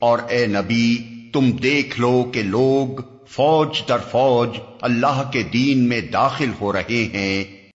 اور اے نبی، تم دیکھ لو کہ لوگ فوج در فوج اللہ کے دین میں داخل ہو رہے ہیں۔